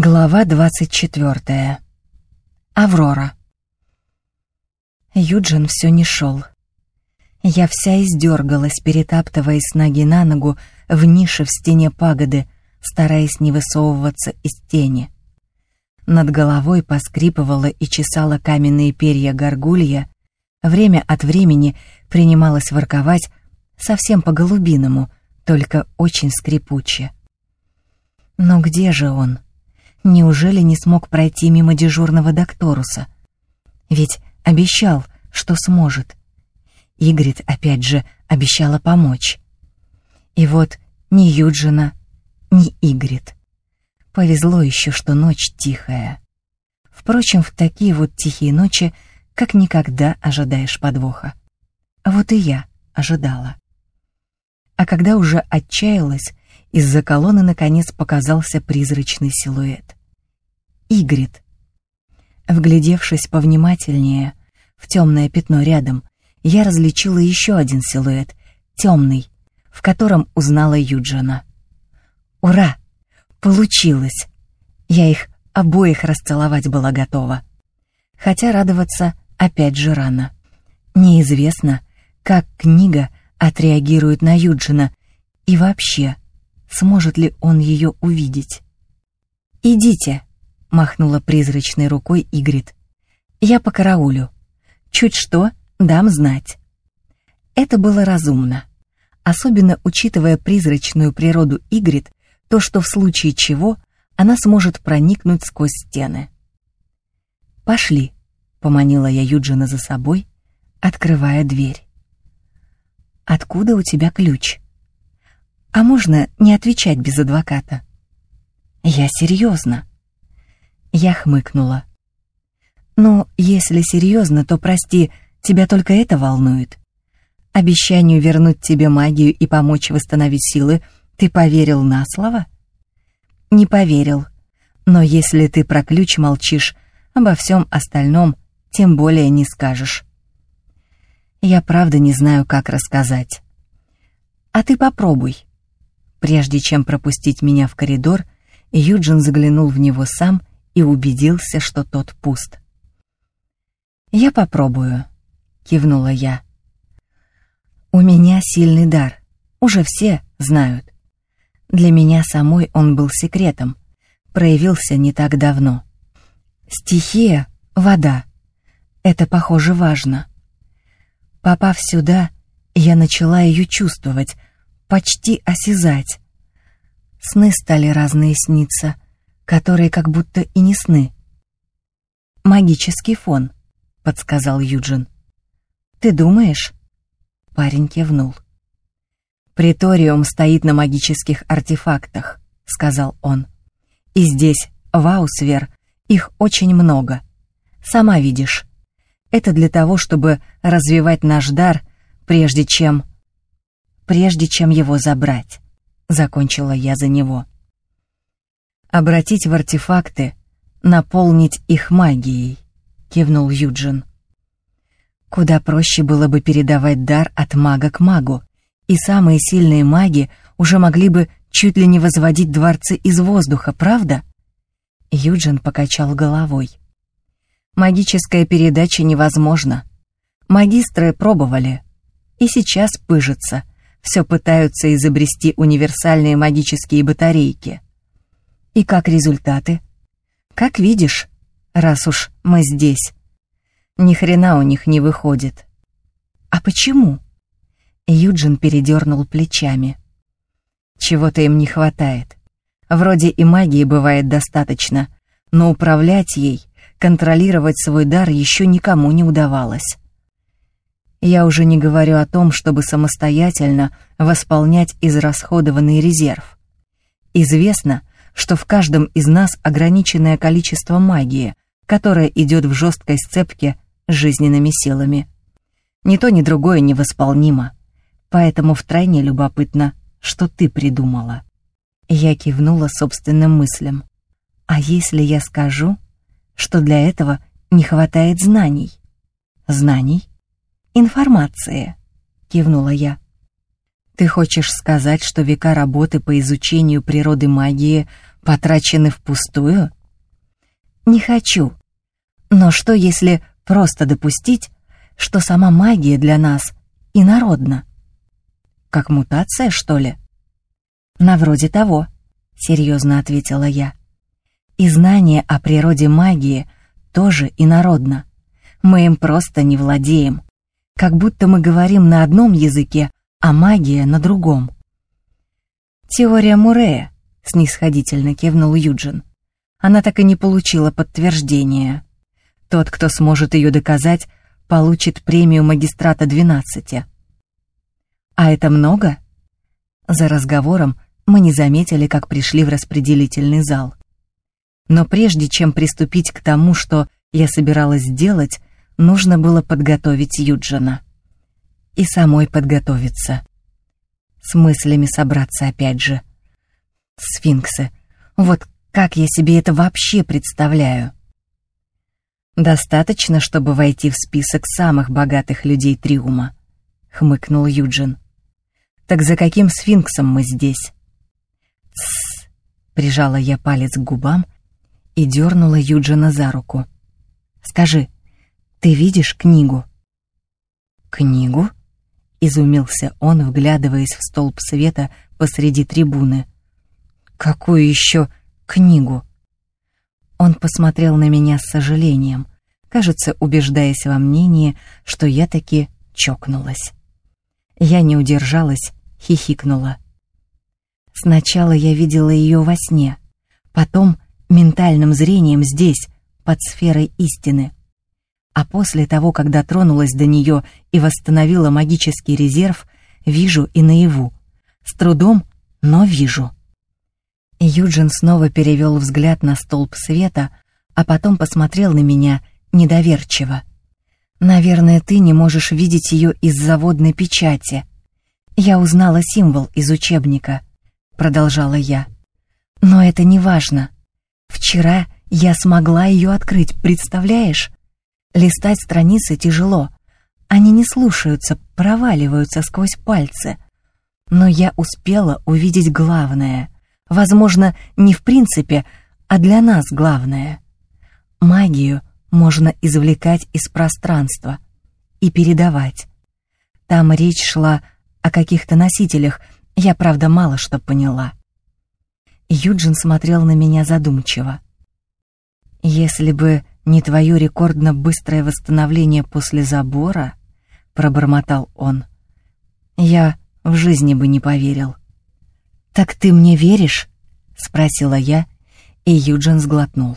Глава 24. Аврора. Юджин все не шел. Я вся издергалась, перетаптываясь с ноги на ногу в нише в стене пагоды, стараясь не высовываться из тени. Над головой поскрипывала и чесала каменные перья горгулья, время от времени принималась ворковать совсем по-голубиному, только очень скрипуче. Но где же он? — Неужели не смог пройти мимо дежурного докторуса? Ведь обещал, что сможет. Игрит, опять же, обещала помочь. И вот ни Юджина, ни Игрит. Повезло еще, что ночь тихая. Впрочем, в такие вот тихие ночи как никогда ожидаешь подвоха. Вот и я ожидала. А когда уже отчаялась, из-за колонны наконец показался призрачный силуэт. Игрит. Вглядевшись повнимательнее в темное пятно рядом, я различила еще один силуэт, темный, в котором узнала Юджина. Ура! Получилось! Я их обоих расцеловать была готова. Хотя радоваться опять же рано. Неизвестно, как книга отреагирует на Юджина и вообще, сможет ли он ее увидеть. «Идите», — махнула призрачной рукой Игрит. «Я по караулю. Чуть что, дам знать». Это было разумно, особенно учитывая призрачную природу Игрит, то, что в случае чего она сможет проникнуть сквозь стены. «Пошли», — поманила я Юджина за собой, открывая дверь. «Откуда у тебя ключ?» «А можно не отвечать без адвоката?» «Я серьезно», я хмыкнула. «Ну, если серьезно, то, прости, тебя только это волнует. Обещанию вернуть тебе магию и помочь восстановить силы ты поверил на слово?» «Не поверил. Но если ты про ключ молчишь, обо всем остальном тем более не скажешь». «Я правда не знаю, как рассказать». «А ты попробуй». Прежде чем пропустить меня в коридор, Юджин заглянул в него сам и убедился, что тот пуст. «Я попробую», — кивнула я. «У меня сильный дар, уже все знают. Для меня самой он был секретом, проявился не так давно. Стихия — вода. Это, похоже, важно. Попав сюда, я начала ее чувствовать, почти осязать. Сны стали разные сниться — которые как будто и не сны. «Магический фон», — подсказал Юджин. «Ты думаешь?» Парень кивнул. «Приториум стоит на магических артефактах», — сказал он. «И здесь, в Аусвер, их очень много. Сама видишь. Это для того, чтобы развивать наш дар, прежде чем... прежде чем его забрать», — закончила я за него обратить в артефакты, наполнить их магией», — кивнул Юджин. Куда проще было бы передавать дар от мага к магу, и самые сильные маги уже могли бы чуть ли не возводить дворцы из воздуха, правда? Юджин покачал головой. Магическая передача невозможна. Магистры пробовали. И сейчас пыжатся. Все пытаются изобрести универсальные магические батарейки. И как результаты? Как видишь, раз уж мы здесь. Ни хрена у них не выходит. А почему? Юджин передернул плечами. Чего-то им не хватает. Вроде и магии бывает достаточно, но управлять ей, контролировать свой дар еще никому не удавалось. Я уже не говорю о том, чтобы самостоятельно восполнять израсходованный резерв. Известно, что в каждом из нас ограниченное количество магии, которая идет в жесткой сцепке с жизненными силами. Ни то, ни другое невосполнимо. Поэтому втройне любопытно, что ты придумала. Я кивнула собственным мыслям. А если я скажу, что для этого не хватает знаний? Знаний? Информации, кивнула я. Ты хочешь сказать, что века работы по изучению природы магии потрачены впустую? Не хочу. Но что, если просто допустить, что сама магия для нас инородна? Как мутация, что ли? На вроде того, серьезно ответила я. И знание о природе магии тоже инородно. Мы им просто не владеем. Как будто мы говорим на одном языке, а магия на другом. Теория Мурея, снисходительно кивнул Юджин. Она так и не получила подтверждения. Тот, кто сможет ее доказать, получит премию магистрата 12. А это много? За разговором мы не заметили, как пришли в распределительный зал. Но прежде чем приступить к тому, что я собиралась сделать, нужно было подготовить Юджина. И самой подготовиться. С мыслями собраться опять же. Сфинксы. Вот как я себе это вообще представляю? Достаточно, чтобы войти в список самых богатых людей Триума, хмыкнул Юджин. Так за каким сфинксом мы здесь? Тссс, прижала я палец к губам и дернула Юджина за руку. Скажи, ты видишь книгу? Книгу? Изумился он, вглядываясь в столб света посреди трибуны. Какую еще книгу? Он посмотрел на меня с сожалением, кажется, убеждаясь во мнении, что я таки чокнулась. Я не удержалась, хихикнула. Сначала я видела ее во сне, потом ментальным зрением здесь, под сферой истины. А после того, когда тронулась до нее и восстановила магический резерв, вижу и наяву. С трудом, но вижу. Юджин снова перевел взгляд на столб света, а потом посмотрел на меня недоверчиво. «Наверное, ты не можешь видеть ее из заводной печати. Я узнала символ из учебника», — продолжала я. «Но это не важно. Вчера я смогла ее открыть, представляешь? Листать страницы тяжело. Они не слушаются, проваливаются сквозь пальцы. Но я успела увидеть главное. Возможно, не в принципе, а для нас главное. Магию можно извлекать из пространства и передавать. Там речь шла о каких-то носителях, я, правда, мало что поняла. Юджин смотрел на меня задумчиво. «Если бы не твое рекордно быстрое восстановление после забора», — пробормотал он, — «я в жизни бы не поверил». «Так ты мне веришь?» — спросила я, и Юджин сглотнул.